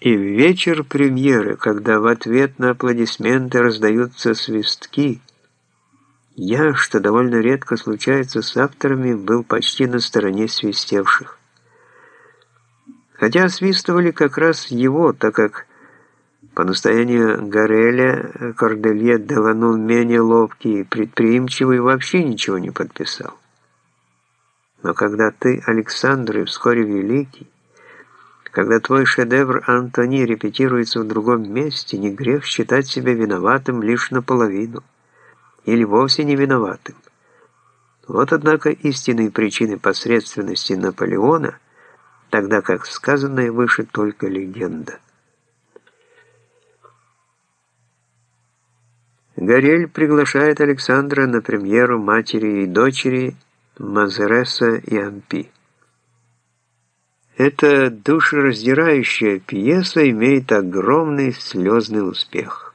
И в вечер премьеры, когда в ответ на аплодисменты раздаются свистки, я, что довольно редко случается с авторами, был почти на стороне свистевших. Хотя свистывали как раз его, так как по настоянию Гореля Корделье Делану менее ловкий и предприимчивый вообще ничего не подписал. Но когда ты, Александр, и вскоре Великий, когда твой шедевр Антони репетируется в другом месте, не грех считать себя виноватым лишь наполовину, или вовсе не виноватым. Вот, однако, истинные причины посредственности Наполеона, тогда как сказанное выше только легенда. Горель приглашает Александра на премьеру матери и дочери Мазереса и Ампи. Эта душераздирающая пьеса имеет огромный слезный успех.